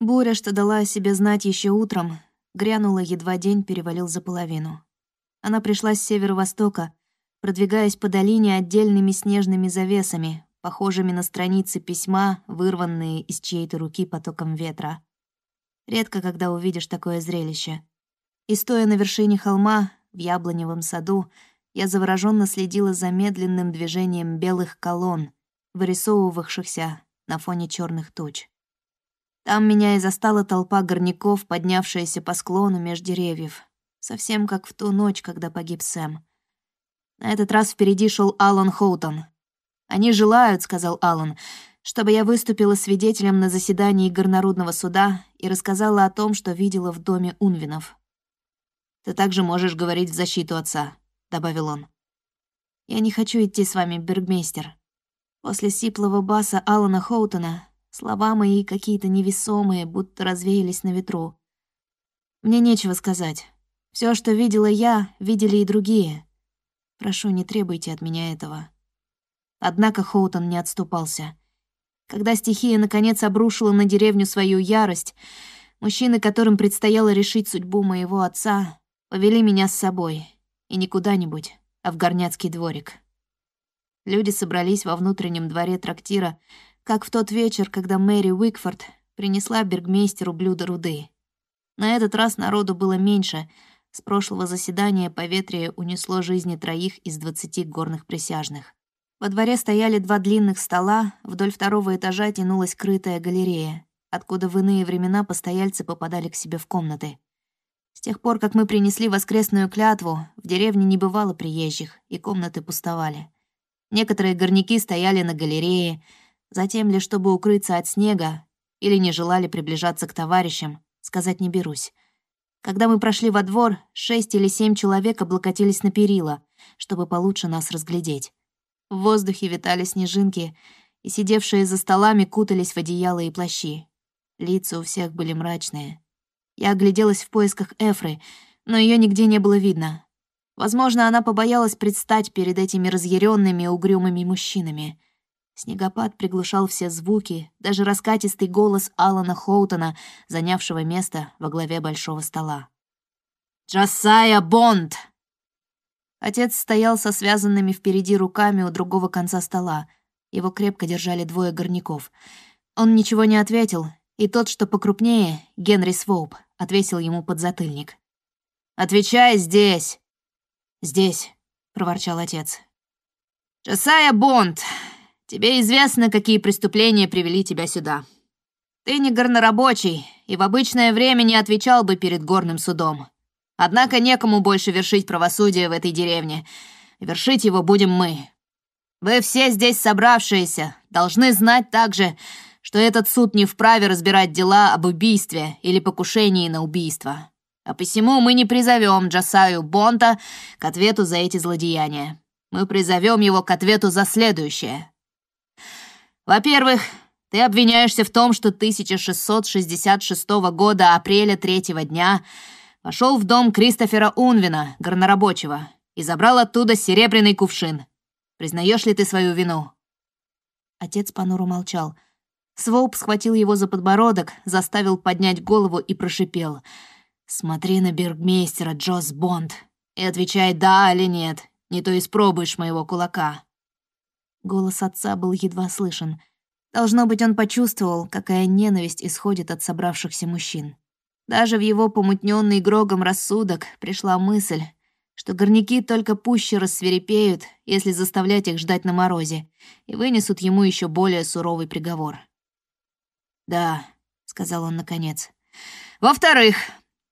Буря, что дала о себе знать еще утром, грянула, едва день перевалил за половину. Она пришла с северо-востока, продвигаясь по долине отдельными снежными завесами, похожими на страницы письма, вырванные из чьей-то руки потоком ветра. Редко когда увидишь такое зрелище. И стоя на вершине холма, в яблоневом саду, я завороженно следила за медленным движением белых колонн, вырисовывавшихся на фоне черных туч. Там меня и застала толпа горняков, поднявшаяся по склону меж деревьев, совсем как в ту ночь, когда погиб Сэм. На этот раз впереди шел Алан Хоутон. «Они желают», — сказал Алан, чтобы я выступила свидетелем на заседании горнорудного суда и рассказала о том, что видела в доме Унвинов. «Ты также можешь говорить в защиту отца», — добавил он. «Я не хочу идти с вами, бергмейстер». После сиплого баса Алана Хоутона слова мои какие-то невесомые, будто развеялись на ветру. Мне нечего сказать. Все, что видела я, видели и другие. Прошу, не требуйте от меня этого. Однако Хоутон не отступался. Когда стихия наконец обрушила на деревню свою ярость, мужчины, которым предстояло решить судьбу моего отца, повели меня с собой. И не куда-нибудь, а в горняцкий дворик. Люди собрались во внутреннем дворе трактира, как в тот вечер, когда Мэри Уикфорд принесла бергмейстеру блюдо руды. На этот раз народу было меньше. С прошлого заседания поветрие унесло жизни троих из двадцати горных присяжных. Во дворе стояли два длинных стола, вдоль второго этажа тянулась крытая галерея, откуда в иные времена постояльцы попадали к себе в комнаты. С тех пор, как мы принесли воскресную клятву, в деревне не бывало приезжих, и комнаты пустовали. Некоторые горняки стояли на галерее, затем ли чтобы укрыться от снега, или не желали приближаться к товарищам, сказать не берусь. Когда мы прошли во двор, шесть или семь человек облокотились на перила, чтобы получше нас разглядеть. В воздухе витали снежинки, и сидевшие за столами кутались в одеяла и плащи. Лица у всех были мрачные. Я огляделась в поисках Эфры, но ее нигде не было видно. Возможно, она побоялась предстать перед этими разъяренными угрюмыми мужчинами. Снегопад приглушал все звуки, даже раскатистый голос Алана Хоутона, занявшего место во главе большого стола. «Джасая Бонд!» Отец стоял со связанными впереди руками у другого конца стола. Его крепко держали двое горняков. Он ничего не ответил, и тот, что покрупнее, Генри Своуп, отвесил ему подзатыльник. «Отвечай здесь!» «Здесь», — проворчал отец. «Джасая Бонд, тебе известно, какие преступления привели тебя сюда. Ты не горнорабочий и в обычное время не отвечал бы перед горным судом. Однако некому больше вершить правосудие в этой деревне. Вершить его будем мы. Вы все здесь собравшиеся должны знать также, что этот суд не вправе разбирать дела об убийстве или покушении на убийство. А посему мы не призовем Джасаю Бонта к ответу за эти злодеяния. Мы призовем его к ответу за следующее. Во-первых, ты обвиняешься в том, что 1666 года апреля третьего дня вошел в дом Кристофера Унвина, горнорабочего, и забрал оттуда серебряный кувшин. Признаешь ли ты свою вину?» Отец понуро молчал. Своуп схватил его за подбородок, заставил поднять голову и прошипел. «Смотри на бергмейстера, Джосс Бонд, и отвечай «да» или «нет», не то испробуешь моего кулака». Голос отца был едва слышен. Должно быть, он почувствовал, какая ненависть исходит от собравшихся мужчин. Даже в его помутненный Грогом рассудок пришла мысль, что горняки только пуще рассверепеют, если заставлять их ждать на морозе, и вынесут ему еще более суровый приговор. «Да», — сказал он наконец. «Во-вторых,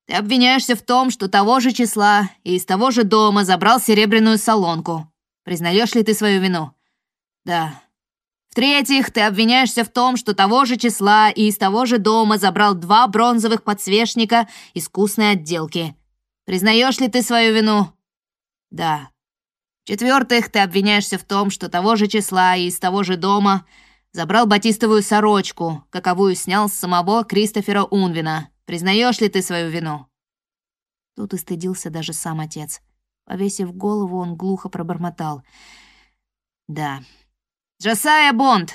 ты обвиняешься в том, что того же числа и из того же дома забрал серебряную солонку. Признаешь ли ты свою вину?» «Да», в-третьих, ты обвиняешься в том, что того же числа и из того же дома забрал два бронзовых подсвечника искусной отделки. Признаешь ли ты свою вину? Да. В-четвертых, ты обвиняешься в том, что того же числа и из того же дома забрал батистовую сорочку, каковую снял с самого Кристофера Унвина. Признаешь ли ты свою вину? Тут и стыдился даже сам отец. Повесив голову, он глухо пробормотал. «Да, «Джасая Бонд,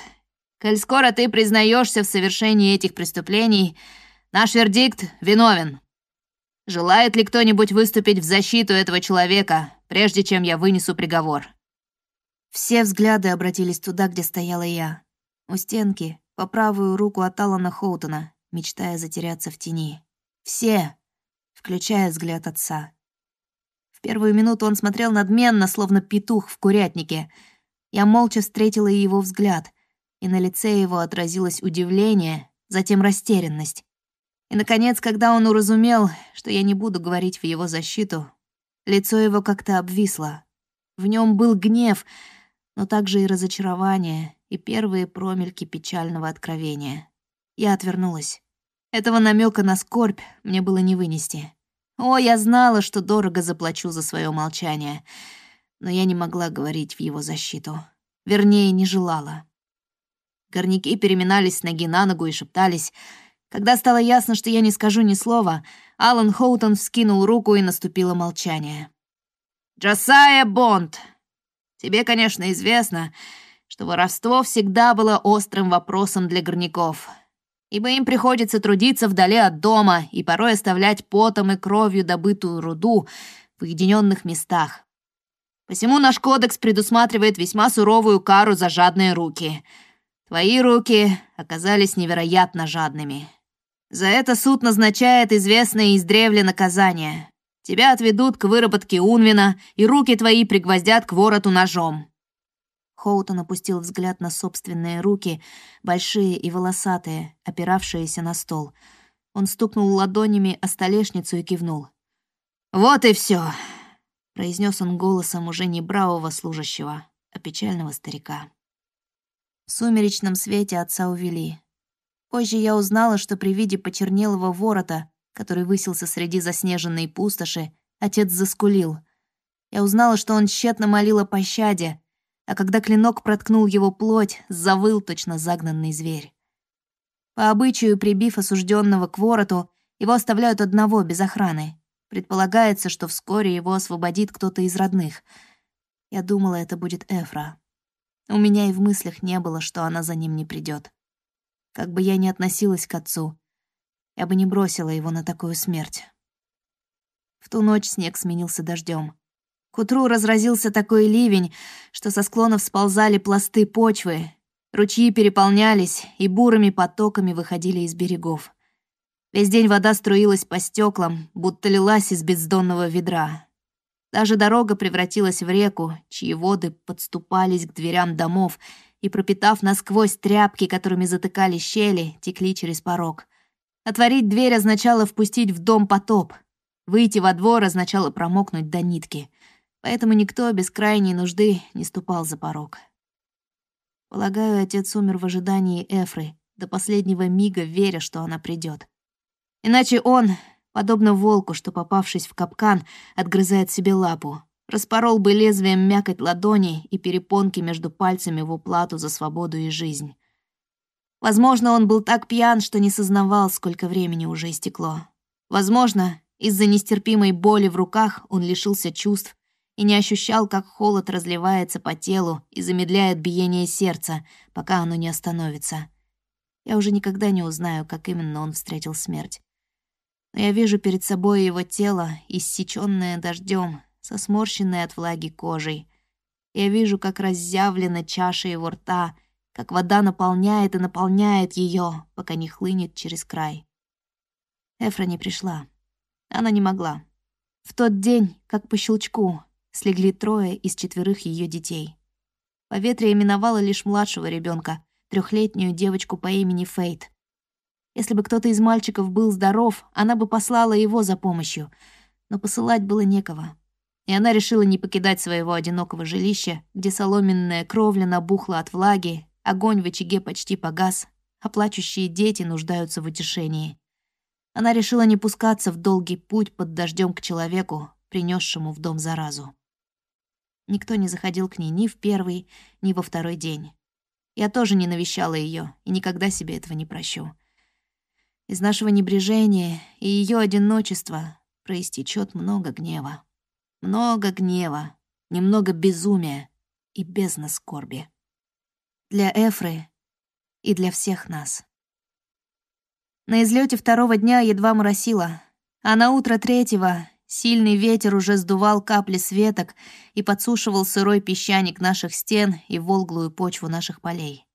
коль скоро ты признаешься в совершении этих преступлений, Наш вердикт — виновен. Желает ли кто-нибудь выступить в защиту этого человека, прежде чем я вынесу приговор?» Все взгляды обратились туда, где стояла я. У стенки, по правую руку от Алана Хоутона, мечтая затеряться в тени. Все, включая взгляд отца. В первую минуту он смотрел надменно, словно петух в курятнике. Я молча встретила его взгляд, и на лице его отразилось удивление, затем растерянность. И, наконец, когда он уразумел, что я не буду говорить в его защиту, лицо его как-то обвисло. В нем был гнев, но также и разочарование, и первые промельки печального откровения. Я отвернулась. Этого намека на скорбь мне было не вынести. О, я знала, что дорого заплачу за свое молчание, но я не могла говорить в его защиту. Вернее, не желала. Горняки переминались с ноги на ногу и шептались — когда стало ясно, что я не скажу ни слова, Алан Хоутон вскинул руку и наступило молчание. «Джосайя Бонд, тебе, конечно, известно, что воровство всегда было острым вопросом для горняков, ибо им приходится трудиться вдали от дома и порой оставлять потом и кровью добытую руду в уединенных местах. Посему наш кодекс предусматривает весьма суровую кару за жадные руки. Твои руки оказались невероятно жадными. За это суд назначает известное издревле наказание. Тебя отведут к выработке Унвина, и руки твои пригвоздят к вороту ножом». Хоутон опустил взгляд на собственные руки, большие и волосатые, опиравшиеся на стол. Он стукнул ладонями о столешницу и кивнул. «Вот и все, произнес он голосом уже не бравого служащего, а печального старика. В сумеречном свете отца увели. Позже я узнала, что при виде почернелого ворота, который высился среди заснеженной пустоши, отец заскулил. Я узнала, что он тщетно молил о пощаде, а когда клинок проткнул его плоть, завыл точно загнанный зверь. По обычаю, прибив осужденного к вороту, его оставляют одного, без охраны. Предполагается, что вскоре его освободит кто-то из родных. Я думала, это будет Эфра. У меня и в мыслях не было, что она за ним не придет. Как бы я ни относилась к отцу, я бы не бросила его на такую смерть. В ту ночь снег сменился дождем. К утру разразился такой ливень, что со склонов сползали пласты почвы, ручьи переполнялись и бурыми потоками выходили из берегов. Весь день вода струилась по стеклам, будто лилась из бездонного ведра. Даже дорога превратилась в реку, чьи воды подступались к дверям домов и, пропитав насквозь тряпки, которыми затыкали щели, текли через порог. Отворить дверь означало впустить в дом потоп. Выйти во двор означало промокнуть до нитки. Поэтому никто без крайней нужды не ступал за порог. Полагаю, отец умер в ожидании Эфры, до последнего мига веря, что она придет. Иначе он, подобно волку, что, попавшись в капкан, отгрызает себе лапу, Распорол бы лезвием мякоть ладони и перепонки между пальцами в уплату за свободу и жизнь. Возможно, он был так пьян, что не сознавал, сколько времени уже истекло. Возможно, из-за нестерпимой боли в руках он лишился чувств и не ощущал, как холод разливается по телу и замедляет биение сердца, пока оно не остановится. Я уже никогда не узнаю, как именно он встретил смерть. Но я вижу перед собой его тело, иссечённое дождем, со сморщенной от влаги кожей. Я вижу, как разъявлена чаша его рта, как вода наполняет и наполняет ее, пока не хлынет через край. Эфра не пришла. Она не могла. В тот день, как по щелчку, слегли трое из четверых ее детей. Поветрие миновало лишь младшего ребенка, трехлетнюю девочку по имени Фейт. Если бы кто-то из мальчиков был здоров, она бы послала его за помощью, но посылать было некого и она решила не покидать своего одинокого жилища, где соломенная кровля набухла от влаги, огонь в очаге почти погас, а плачущие дети нуждаются в утешении. Она решила не пускаться в долгий путь под дождем к человеку, принесшему в дом заразу. Никто не заходил к ней ни в первый, ни во второй день. Я тоже не навещала ее и никогда себе этого не прощу. Из нашего небрежения и ее одиночества проистечет много гнева. Много гнева, немного безумия и бездна скорби. Для Эфры и для всех нас. На излете второго дня едва моросило, а на утро третьего сильный ветер уже сдувал капли с веток и подсушивал сырой песчаник наших стен и волглую почву наших полей.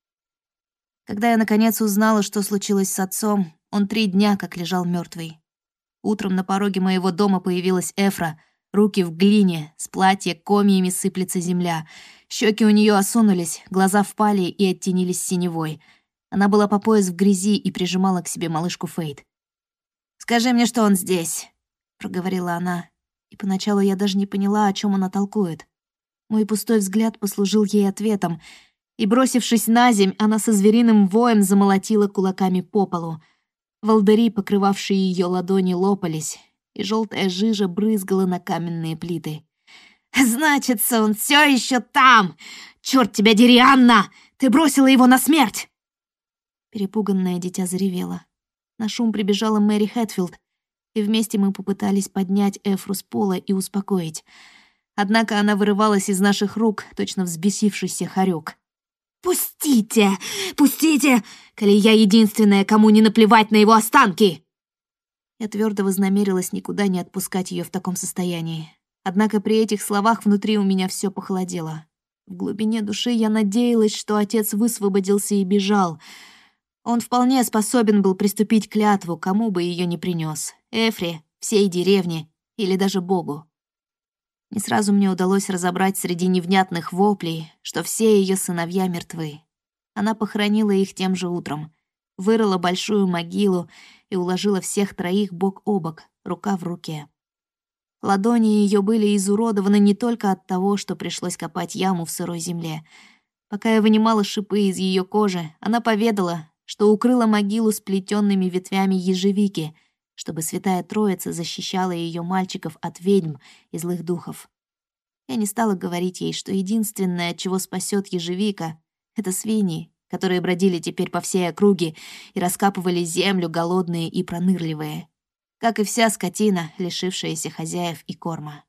Когда я наконец узнала, что случилось с отцом, он три дня как лежал мертвый. Утром на пороге моего дома появилась Эфра, руки в глине, с платья комьями сыплется земля. Щеки у нее осунулись, глаза впали и оттенились синевой. Она была по пояс в грязи и прижимала к себе малышку Фейт. «Скажи мне, что он здесь», — проговорила она. И поначалу я даже не поняла, о чем она толкует. Мой пустой взгляд послужил ей ответом — и, бросившись на земь, она со звериным воем замолотила кулаками по полу. Волдыри, покрывавшие ее ладони, лопались, и желтая жижа брызгала на каменные плиты. «Значится, он все еще там! Черт тебя дери, Анна! Ты бросила его на смерть!» Перепуганное дитя заревело. На шум прибежала Мэри Хэтфилд, и вместе мы попытались поднять Эфру с пола и успокоить. Однако она вырывалась из наших рук, точно взбесившийся хорек. «Пустите! Пустите! Коли я единственная, кому не наплевать на его останки!» Я твердо вознамерилась никуда не отпускать ее в таком состоянии. Однако при этих словах внутри у меня все похолодело. В глубине души я надеялась, что отец высвободился и бежал. Он вполне способен был приступить клятву, кому бы ее ни принес: Эфре, всей деревне или даже Богу. Не сразу мне удалось разобрать среди невнятных воплей, что все ее сыновья мертвы. Она похоронила их тем же утром, вырыла большую могилу и уложила всех троих бок о бок, рука в руке. Ладони ее были изуродованы не только от того, что пришлось копать яму в сырой земле. Пока я вынимала шипы из ее кожи, она поведала, что укрыла могилу сплетенными ветвями ежевики — чтобы Святая Троица защищала ее мальчиков от ведьм и злых духов. Я не стала говорить ей, что единственное, чего спасет ежевика, это свиньи, которые бродили теперь по всей округе и раскапывали землю голодные и пронырливые, как и вся скотина, лишившаяся хозяев и корма.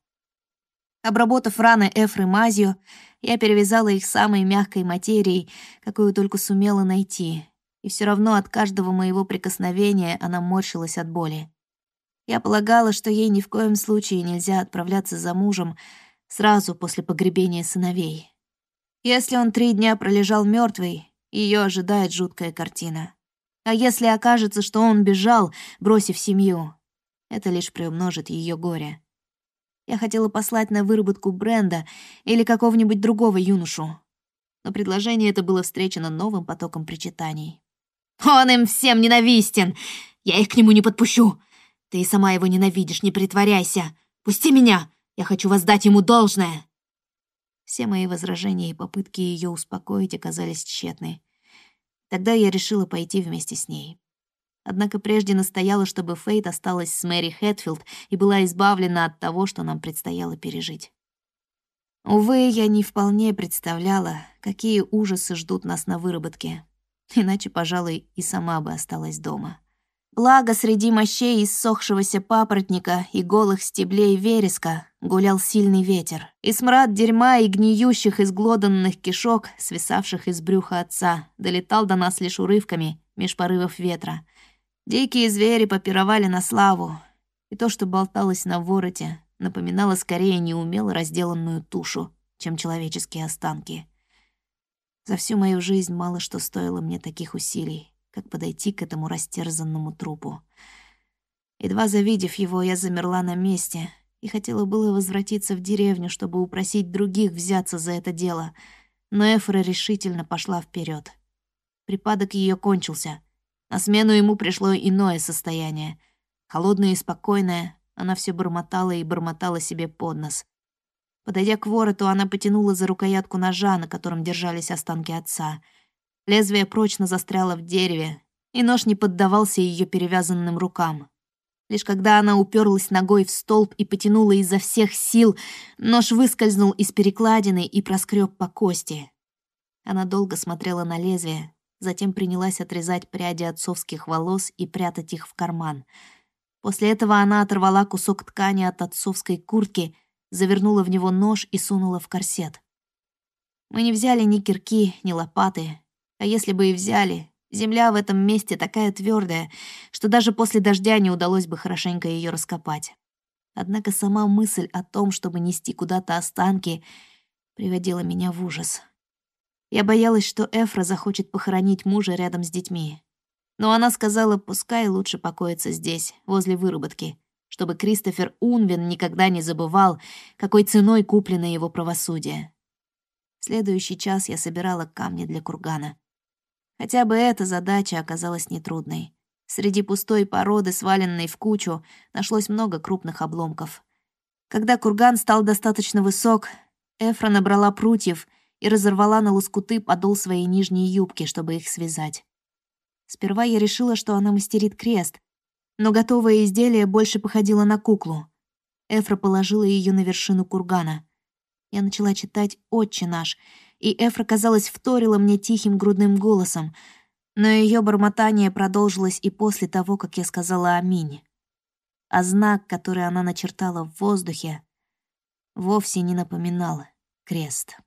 Обработав раны Эфры мазью, я перевязала их самой мягкой материей, какую только сумела найти, и все равно от каждого моего прикосновения она морщилась от боли. Я полагала, что ей ни в коем случае нельзя отправляться за мужем сразу после погребения сыновей. Если он три дня пролежал мертвый, ее ожидает жуткая картина. А если окажется, что он бежал, бросив семью, это лишь приумножит ее горе. Я хотела послать на выработку Бренда или какого-нибудь другого юношу, но предложение это было встречено новым потоком причитаний. Он им всем ненавистен. Я их к нему не подпущу. Ты и сама его ненавидишь, не притворяйся. Пусти меня. Я хочу воздать ему должное. Все мои возражения и попытки ее успокоить оказались тщетны. Тогда я решила пойти вместе с ней. Однако прежде настояла, чтобы Фейт осталась с Мэри Хэтфилд и была избавлена от того, что нам предстояло пережить. Увы, я не вполне представляла, какие ужасы ждут нас на выработке, Иначе, пожалуй, и сама бы осталась дома. Благо, среди мощей иссохшегося папоротника и голых стеблей вереска гулял сильный ветер, и смрад дерьма и гниющих изглоданных кишок, свисавших из брюха отца, долетал до нас лишь урывками, меж порывов ветра. Дикие звери попировали на славу, и то, что болталось на вороте, напоминало скорее неумело разделанную тушу, чем человеческие останки. За всю мою жизнь мало что стоило мне таких усилий, как подойти к этому растерзанному трупу. Едва завидев его, я замерла на месте и хотела было возвратиться в деревню, чтобы упросить других взяться за это дело, но Эфра решительно пошла вперед. Припадок ее кончился. На смену ему пришло иное состояние. Холодное и спокойное, она все бормотала и бормотала себе под нос. Подойдя к вороту, она потянула за рукоятку ножа, на котором держались останки отца. Лезвие прочно застряло в дереве, и нож не поддавался ее перевязанным рукам. Лишь когда она уперлась ногой в столб и потянула изо всех сил, нож выскользнул из перекладины и проскреб по кости. Она долго смотрела на лезвие, затем принялась отрезать пряди отцовских волос и прятать их в карман. После этого она оторвала кусок ткани от отцовской куртки — завернула в него нож и сунула в корсет. Мы не взяли ни кирки, ни лопаты, а если бы и взяли, Земля в этом месте такая твердая, что даже после дождя не удалось бы хорошенько ее раскопать. Однако сама мысль о том, чтобы нести куда-то останки, приводила меня в ужас. Я боялась, что Эфра захочет похоронить мужа рядом с детьми. Но она сказала, пускай лучше покоится здесь, возле выработки, чтобы Кристофер Унвин никогда не забывал, какой ценой куплено его правосудие. В следующий час я собирала камни для кургана. Хотя бы эта задача оказалась нетрудной. Среди пустой породы, сваленной в кучу, нашлось много крупных обломков. Когда курган стал достаточно высок, Эфра набрала прутьев и разорвала на лоскуты подол своей нижней юбки, чтобы их связать. Сперва я решила, что она мастерит крест, но готовое изделие больше походило на куклу. Эфра положила ее на вершину кургана. Я начала читать «Отче наш», и Эфра, казалось, вторила мне тихим грудным голосом, но ее бормотание продолжилось и после того, как я сказала «Аминь». А знак, который она начертала в воздухе, вовсе не напоминал крест.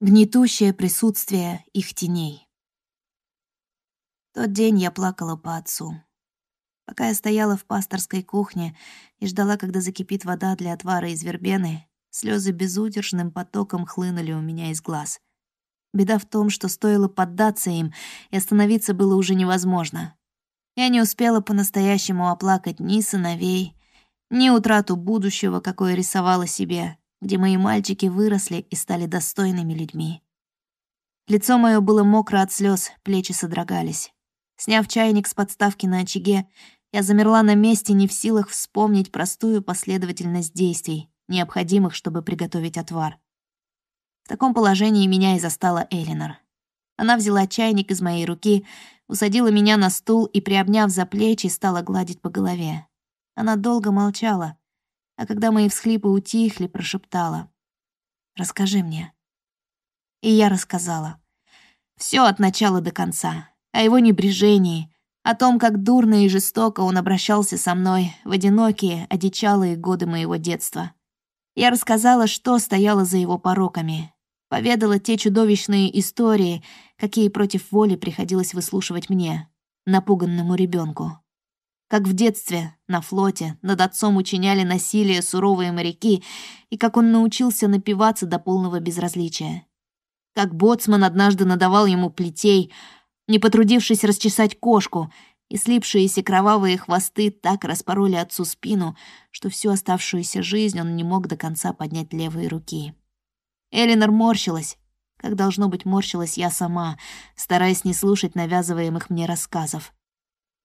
Гнетущее присутствие их теней. Тот день я плакала по отцу. Пока я стояла в пасторской кухне и ждала, когда закипит вода для отвара из вербены, слезы безудержным потоком хлынули у меня из глаз. Беда в том, что стоило поддаться им, и остановиться было уже невозможно. Я не успела по-настоящему оплакать ни сыновей, ни утрату будущего, какое рисовала себе, где мои мальчики выросли и стали достойными людьми. Лицо мое было мокро от слез, плечи содрогались. Сняв чайник с подставки на очаге, я замерла на месте, не в силах вспомнить простую последовательность действий, необходимых, чтобы приготовить отвар. В таком положении меня и застала Элинор. Она взяла чайник из моей руки, усадила меня на стул и, приобняв за плечи, стала гладить по голове. Она долго молчала, а когда мои всхлипы утихли, прошептала. «Расскажи мне». И я рассказала. Все от начала до конца о его небрежении, о том, как дурно и жестоко он обращался со мной в одинокие, одичалые годы моего детства. Я рассказала, что стояло за его пороками, поведала те чудовищные истории, какие против воли приходилось выслушивать мне, напуганному ребенку. Как в детстве, на флоте, над отцом учиняли насилие суровые моряки, и как он научился напиваться до полного безразличия. Как боцман однажды надавал ему плетей, не потрудившись расчесать кошку, и слипшиеся кровавые хвосты так распороли отцу спину, что всю оставшуюся жизнь он не мог до конца поднять левые руки. Элинор морщилась, как, должно быть, морщилась я сама, стараясь не слушать навязываемых мне рассказов.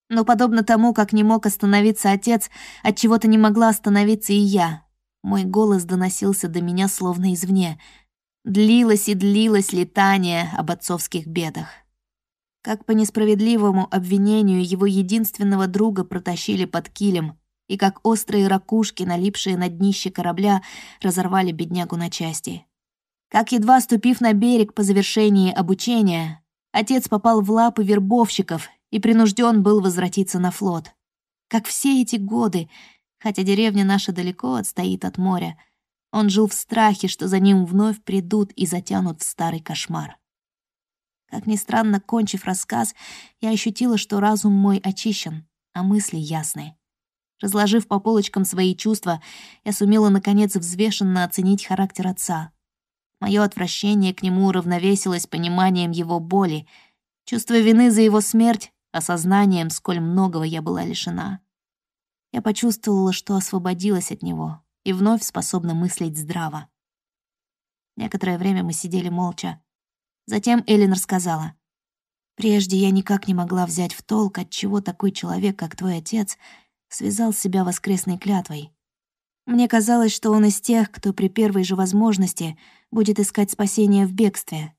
Но подобно тому, как не мог остановиться отец, от чего то не могла остановиться и я. Мой голос доносился до меня словно извне. Длилось и длилось летание об отцовских бедах. Как по несправедливому обвинению его единственного друга протащили под килем, и как острые ракушки, налипшие на днище корабля, разорвали беднягу на части. Как, едва ступив на берег по завершении обучения, отец попал в лапы вербовщиков и принужден был возвратиться на флот. Как все эти годы, хотя деревня наша далеко отстоит от моря, он жил в страхе, что за ним вновь придут и затянут в старый кошмар. Как ни странно, кончив рассказ, я ощутила, что разум мой очищен, а мысли ясны. Разложив по полочкам свои чувства, я сумела, наконец, взвешенно оценить характер отца. Мое отвращение к нему уравновесилось пониманием его боли, чувство вины за его смерть, осознанием, сколь многого я была лишена. Я почувствовала, что освободилась от него и вновь способна мыслить здраво. Некоторое время мы сидели молча. Затем Эллен рассказала. «Прежде я никак не могла взять в толк, отчего такой человек, как твой отец, связал себя воскресной клятвой. Мне казалось, что он из тех, кто при первой же возможности будет искать спасения в бегстве.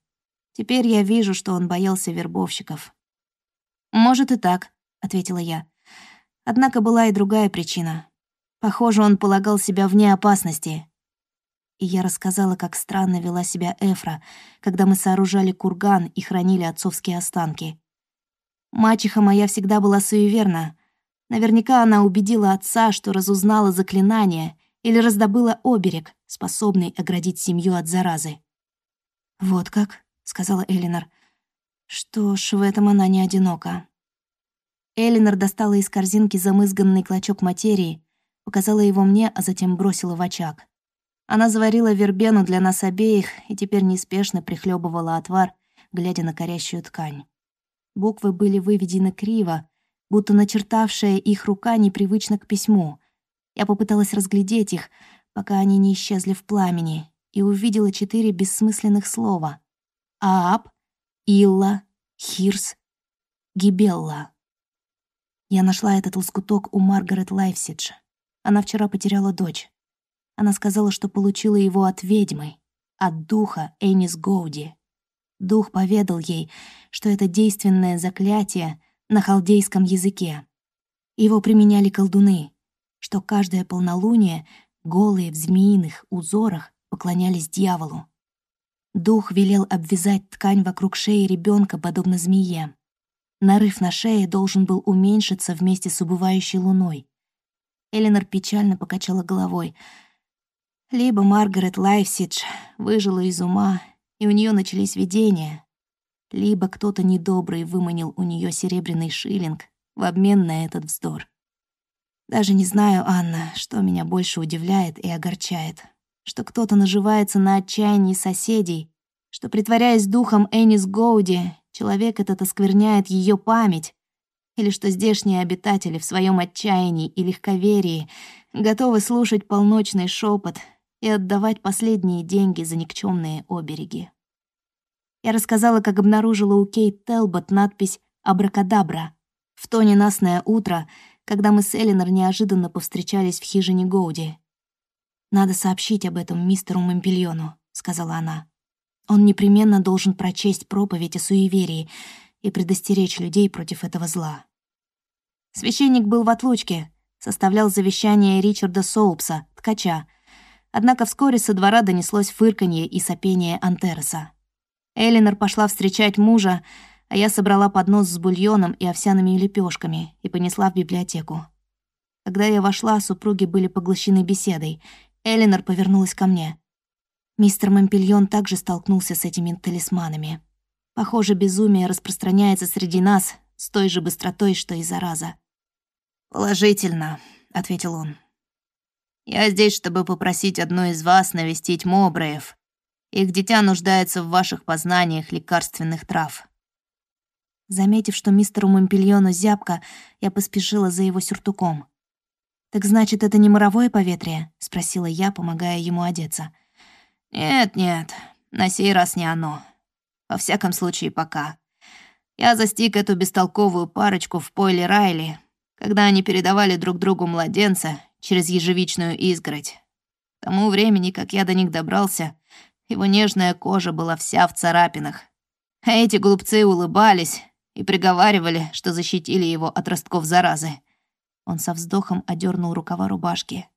Теперь я вижу, что он боялся вербовщиков». «Может и так», — ответила я. Однако была и другая причина. Похоже, он полагал себя вне опасности, и я рассказала, как странно вела себя Эфра, когда мы сооружали курган и хранили отцовские останки. Мачеха моя всегда была суеверна. Наверняка она убедила отца, что разузнала заклинание или раздобыла оберег, способный оградить семью от заразы. «Вот как», — сказала Элинор. «Что ж, в этом она не одинока». Элинор достала из корзинки замызганный клочок материи, показала его мне, а затем бросила в очаг. Она заварила вербену для нас обеих и теперь неспешно прихлебывала отвар, глядя на корящую ткань. Буквы были выведены криво, будто начертавшая их рука непривычна к письму. Я попыталась разглядеть их, пока они не исчезли в пламени, и увидела четыре бессмысленных слова. Ааб, Илла, Хирс, Гибелла. Я нашла этот лоскуток у Маргарет Лайфсидж. Она вчера потеряла дочь. Она сказала, что получила его от ведьмы, от духа Энис Гоуди. Дух поведал ей, что это действенное заклятие на халдейском языке. Его применяли колдуны, что каждое полнолуние голые в змеиных узорах поклонялись дьяволу. Дух велел обвязать ткань вокруг шеи ребенка, подобно змее. Нарыв на шее должен был уменьшиться вместе с убывающей луной. Эленор печально покачала головой. Либо Маргарет Лайфсидж выжила из ума, и у нее начались видения, либо кто-то недобрый выманил у нее серебряный шиллинг в обмен на этот вздор. Даже не знаю, Анна, что меня больше удивляет и огорчает. Что кто-то наживается на отчаянии соседей, что, притворяясь духом Энис Гоуди, человек этот оскверняет ее память, или что здешние обитатели в своем отчаянии и легковерии готовы слушать полночный шепот и отдавать последние деньги за никчемные обереги. Я рассказала, как обнаружила у Кейт Телбот надпись «Абракадабра» в то ненастное утро, когда мы с Элинор неожиданно повстречались в хижине Гоуди. «Надо сообщить об этом мистеру Мампельону», — сказала она. «Он непременно должен прочесть проповедь о суеверии и предостеречь людей против этого зла». Священник был в отлучке, составлял завещание Ричарда Соупса, ткача, однако вскоре со двора донеслось фырканье и сопение Антереса. Элинор пошла встречать мужа, а я собрала поднос с бульоном и овсяными лепешками и понесла в библиотеку. Когда я вошла, супруги были поглощены беседой. Элинор повернулась ко мне. Мистер Мампельон также столкнулся с этими талисманами. Похоже, безумие распространяется среди нас с той же быстротой, что и зараза. «Положительно», — ответил он. «Я здесь, чтобы попросить одну из вас навестить Мобреев. Их дитя нуждается в ваших познаниях лекарственных трав». Заметив, что мистеру Мампельону зябко, я поспешила за его сюртуком. «Так значит, это не моровое поветрие?» — спросила я, помогая ему одеться. «Нет-нет, на сей раз не оно. Во всяком случае, пока. Я застиг эту бестолковую парочку в пойле Райли, когда они передавали друг другу младенца через ежевичную изгородь. К тому времени, как я до них добрался, его нежная кожа была вся в царапинах. А эти глупцы улыбались и приговаривали, что защитили его от ростков заразы. Он со вздохом одернул рукава рубашки.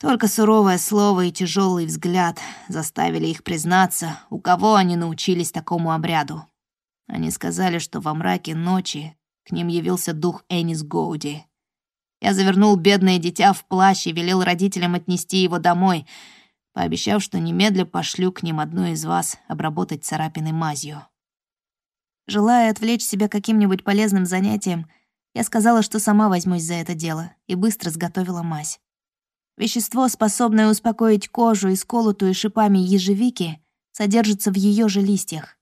Только суровое слово и тяжелый взгляд заставили их признаться, у кого они научились такому обряду. Они сказали, что во мраке ночи к ним явился дух Энис Гоуди. Я завернул бедное дитя в плащ и велел родителям отнести его домой — пообещав, что немедля пошлю к ним одну из вас обработать царапины мазью. Желая отвлечь себя каким-нибудь полезным занятием, я сказала, что сама возьмусь за это дело, и быстро сготовила мазь. Вещество, способное успокоить кожу и сколотую шипами ежевики, содержится в ее же листьях.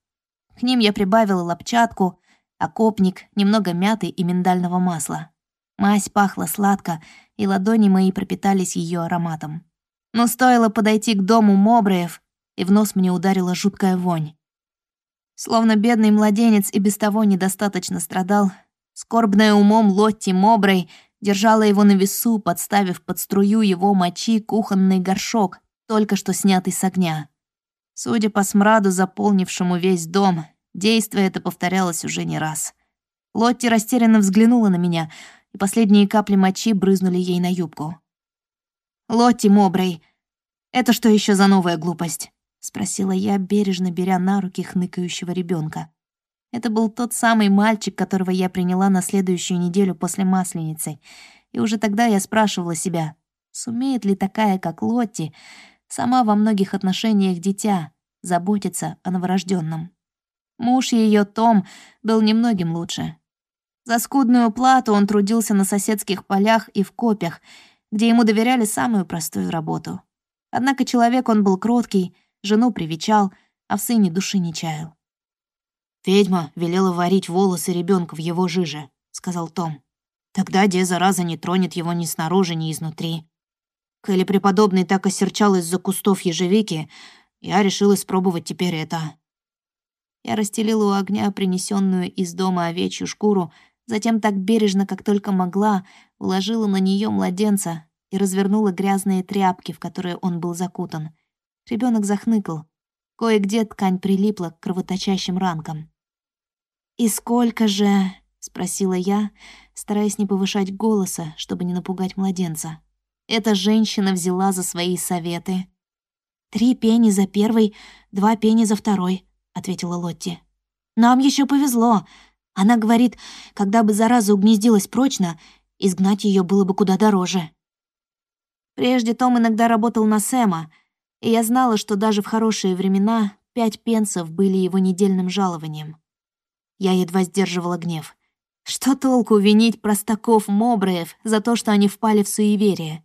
К ним я прибавила лопчатку, окопник, немного мяты и миндального масла. Мазь пахла сладко, и ладони мои пропитались ее ароматом. Но стоило подойти к дому Мобреев, и в нос мне ударила жуткая вонь. Словно бедный младенец и без того недостаточно страдал, скорбная умом Лотти Мобрей держала его на весу, подставив под струю его мочи кухонный горшок, только что снятый с огня. Судя по смраду, заполнившему весь дом, действие это повторялось уже не раз. Лотти растерянно взглянула на меня, и последние капли мочи брызнули ей на юбку. «Лотти Мобрей, это что еще за новая глупость?» — спросила я, бережно беря на руки хныкающего ребенка. Это был тот самый мальчик, которого я приняла на следующую неделю после Масленицы. И уже тогда я спрашивала себя, сумеет ли такая, как Лотти, сама во многих отношениях дитя, заботиться о новорожденном. Муж ее, Том, был немногим лучше. За скудную плату он трудился на соседских полях и в копях, где ему доверяли самую простую работу. Однако человек он был кроткий, жену привечал, а в сыне души не чаял. «Ведьма велела варить волосы ребенка в его жиже», — сказал Том. «Тогда де зараза не тронет его ни снаружи, ни изнутри». Коли преподобный так осерчал из-за кустов ежевики, я решил испробовать теперь это. Я расстелила у огня принесенную из дома овечью шкуру, затем так бережно, как только могла, уложила на нее младенца и развернула грязные тряпки, в которые он был закутан. Ребенок захныкал. Кое-где ткань прилипла к кровоточащим ранкам. «И сколько же?» — спросила я, стараясь не повышать голоса, чтобы не напугать младенца. Эта женщина взяла за свои советы. «Три пени за первый, два пени за второй», — ответила Лотти. «Нам еще повезло. Она говорит, когда бы зараза угнездилась прочно, изгнать ее было бы куда дороже». Прежде Том иногда работал на Сэма, и я знала, что даже в хорошие времена пять пенсов были его недельным жалованием. Я едва сдерживала гнев. Что толку винить простаков-мобреев за то, что они впали в суеверие?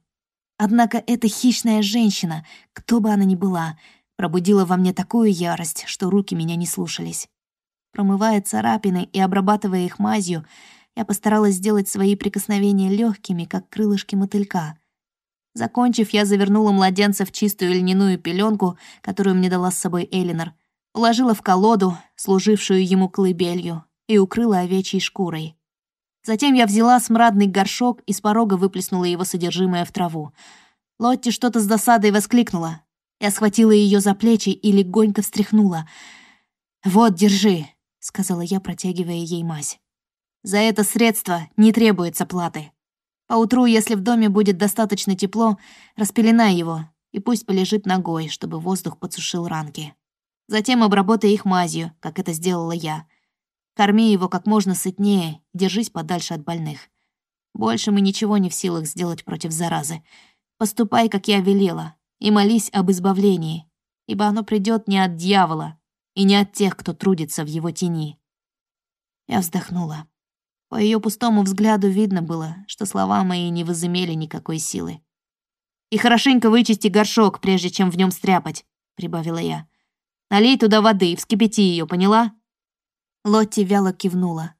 Однако эта хищная женщина, кто бы она ни была, пробудила во мне такую ярость, что руки меня не слушались. Промывая царапины и обрабатывая их мазью, я постаралась сделать свои прикосновения легкими, как крылышки мотылька. Закончив, я завернула младенца в чистую льняную пеленку, которую мне дала с собой Элинор, уложила в колоду, служившую ему колыбелью, и укрыла овечьей шкурой. Затем я взяла смрадный горшок и с порога выплеснула его содержимое в траву. Лотти что-то с досадой воскликнула. Я схватила ее за плечи и легонько встряхнула. «Вот, держи», — сказала я, протягивая ей мазь. «За это средство не требуется платы. Поутру, если в доме будет достаточно тепло, распеленай его, и пусть полежит ногой, чтобы воздух подсушил ранки. Затем обработай их мазью, как это сделала я. Корми его как можно сытнее, держись подальше от больных. Больше мы ничего не в силах сделать против заразы. Поступай, как я велела, и молись об избавлении, ибо оно придет не от дьявола и не от тех, кто трудится в его тени». Я вздохнула. По ее пустому взгляду видно было, что слова мои не возымели никакой силы. «И хорошенько вычисти горшок, прежде чем в нем стряпать», — прибавила я. «Налей туда воды и вскипяти ее, поняла?» Лотти вяло кивнула.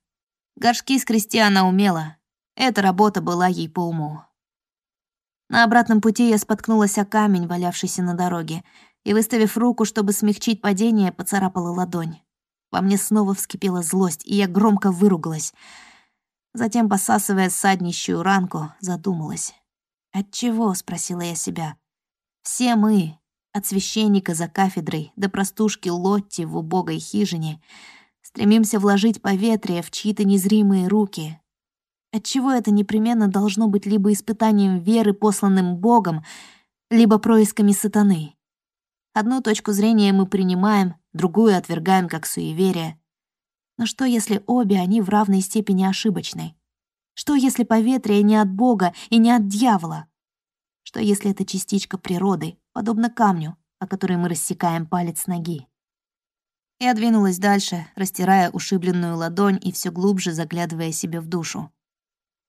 Горшки скрести она умела. Эта работа была ей по уму. На обратном пути я споткнулась о камень, валявшийся на дороге, и, выставив руку, чтобы смягчить падение, поцарапала ладонь. Во мне снова вскипела злость, и я громко выругалась. Затем, посасывая саднищую ранку, задумалась. «Отчего?» — спросила я себя. «Все мы, от священника за кафедрой до простушки Лотти в убогой хижине, — Стремимся вложить поветрие в чьи-то незримые руки. Отчего это непременно должно быть либо испытанием веры, посланным Богом, либо происками сатаны. Одну точку зрения мы принимаем, другую отвергаем как суеверие. Но что, если обе они в равной степени ошибочны? Что, если поветрие не от Бога и не от дьявола? Что, если это частичка природы, подобно камню, о который мы рассекаем палец ноги? Я двинулась дальше, растирая ушибленную ладонь и все глубже заглядывая себе в душу.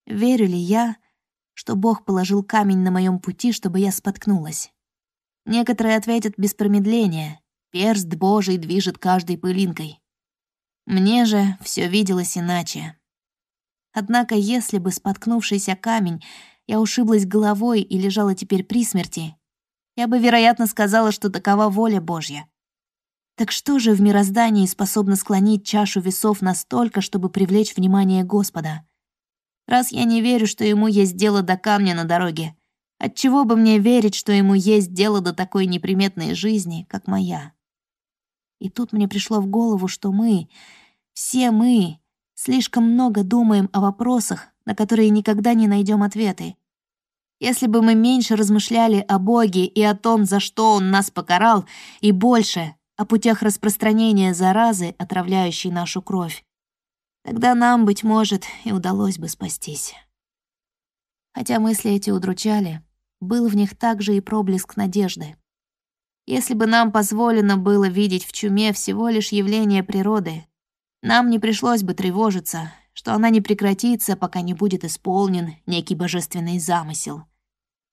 Верю ли я, что Бог положил камень на моем пути, чтобы я споткнулась? Некоторые ответят без промедления. Перст Божий движет каждой пылинкой. Мне же все виделось иначе. Однако, если бы споткнувшийся камень я ушиблась головой и лежала теперь при смерти, я бы, вероятно, сказала, что такова воля Божья. Так что же в мироздании способно склонить чашу весов настолько, чтобы привлечь внимание Господа? Раз я не верю, что ему есть дело до камня на дороге, отчего бы мне верить, что ему есть дело до такой неприметной жизни, как моя? И тут мне пришло в голову, что мы, все мы, слишком много думаем о вопросах, на которые никогда не найдем ответы. Если бы мы меньше размышляли о Боге и о том, за что Он нас покарал, и больше о путях распространения заразы, отравляющей нашу кровь. Тогда нам, быть может, и удалось бы спастись. Хотя мысли эти удручали, был в них также и проблеск надежды. Если бы нам позволено было видеть в чуме всего лишь явление природы, нам не пришлось бы тревожиться, что она не прекратится, пока не будет исполнен некий божественный замысел.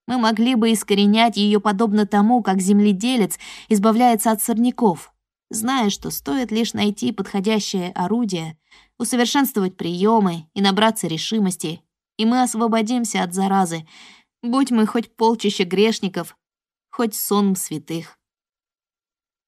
Мы могли бы искоренять ее подобно тому, как земледелец избавляется от сорняков, зная, что стоит лишь найти подходящее орудие, усовершенствовать приемы и набраться решимости, и мы освободимся от заразы, будь мы хоть полчища грешников, хоть сон святых.